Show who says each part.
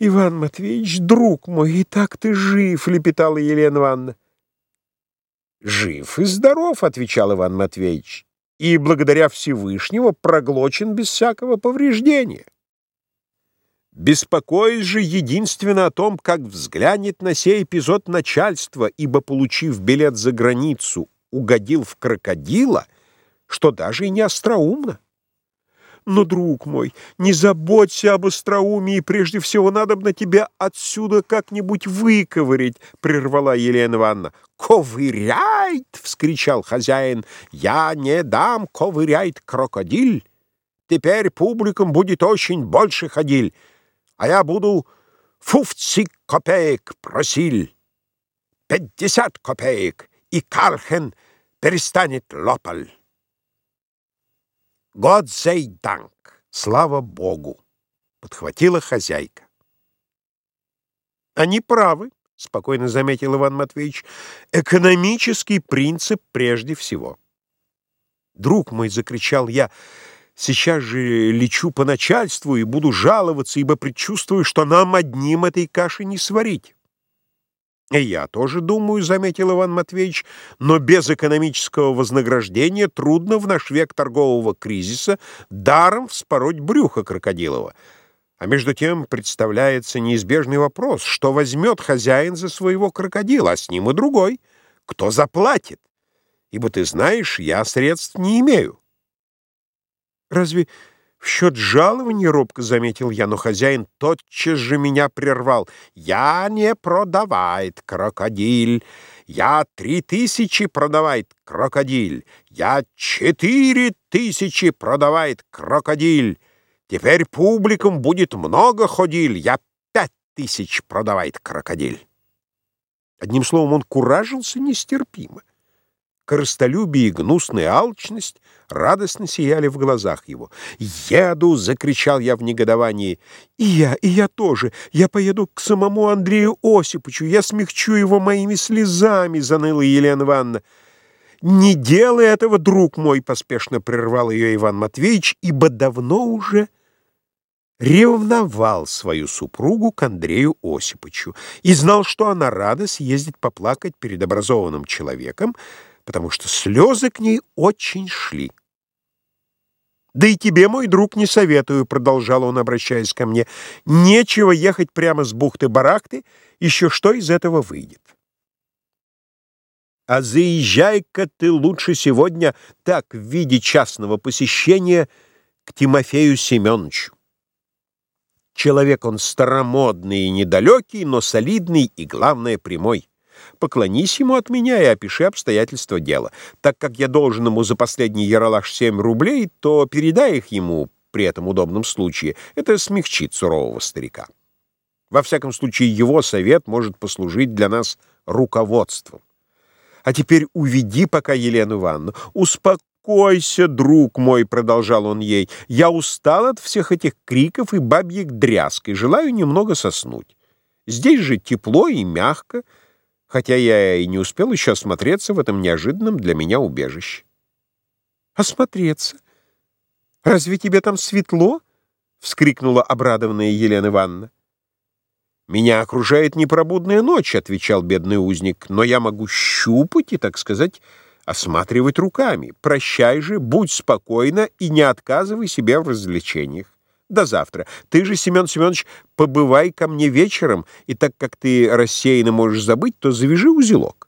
Speaker 1: «Иван Матвеевич, друг мой, и так ты жив!» — лепетала Елена Ивановна. «Жив и здоров!» — отвечал Иван Матвеевич. «И благодаря Всевышнего проглочен без всякого повреждения. Беспокоюсь же единственно о том, как взглянет на сей эпизод начальства, ибо, получив билет за границу, угодил в крокодила, что даже и не остроумно. Но, друг мой, не заботься об остроумии, прежде всего надо бы тебя отсюда как-нибудь выковырять, — прервала Елена Ивановна. «Ковыряет!» — вскричал хозяин. «Я не дам ковыряет крокодиль. Теперь публикам будет очень больше ходиль, а я буду фуфцик копеек просиль, пятьдесят копеек, и Кархен перестанет лопаль». «Год сей данк! Слава Богу!» — подхватила хозяйка. «Они правы», — спокойно заметил Иван Матвеевич, — «экономический принцип прежде всего». «Друг мой», — закричал я, — «сейчас же лечу по начальству и буду жаловаться, ибо предчувствую, что нам одним этой каши не сварить». «И я тоже думаю», — заметил Иван Матвеевич, «но без экономического вознаграждения трудно в наш век торгового кризиса даром вспороть брюхо крокодилова. А между тем представляется неизбежный вопрос, что возьмет хозяин за своего крокодила, а с ним и другой. Кто заплатит? Ибо ты знаешь, я средств не имею». «Разве «В счет жалования, — робко заметил я, но хозяин тотчас же меня прервал. Я не продавает крокодиль. Я три тысячи продавает крокодиль. Я четыре тысячи продавает крокодиль. Теперь публикум будет много ходиль. Я пять тысяч продавает крокодиль. Одним словом, он куражился нестерпимо. Коростолюбие и гнусная алчность радостно сияли в глазах его. «Еду!» — закричал я в негодовании. «И я, и я тоже! Я поеду к самому Андрею Осиповичу! Я смягчу его моими слезами!» — заныла Елена Ивановна. «Не делай этого, друг мой!» — поспешно прервал ее Иван Матвеевич, ибо давно уже ревновал свою супругу к Андрею Осиповичу и знал, что она рада съездить поплакать перед образованным человеком, потому что слезы к ней очень шли. «Да и тебе, мой друг, не советую», — продолжал он, обращаясь ко мне. «Нечего ехать прямо с бухты-барахты, еще что из этого выйдет». «А заезжай-ка ты лучше сегодня так, в виде частного посещения, к Тимофею Семеновичу. Человек он старомодный и недалекий, но солидный и, главное, прямой. Поклонись ему от меня и опиши обстоятельства дела. Так как я должен ему за последний яролаж 7 рублей, то передай их ему при этом удобном случае. Это смягчит сурового старика. Во всяком случае, его совет может послужить для нас руководством. А теперь уведи пока Елену Ивановну. Успокойся, друг мой, — продолжал он ей. Я устал от всех этих криков и бабьих дрязг и желаю немного соснуть. Здесь же тепло и мягко, — хотя я и не успел еще осмотреться в этом неожиданном для меня убежище. «Осмотреться? Разве тебе там светло?» — вскрикнула обрадованная Елена Ивановна. «Меня окружает непробудная ночь», — отвечал бедный узник, «но я могу щупать и, так сказать, осматривать руками. Прощай же, будь спокойна и не отказывай себе в развлечениях. До завтра. Ты же, Семен Семенович, побывай ко мне вечером, и так как ты рассеянно можешь забыть, то завяжи узелок.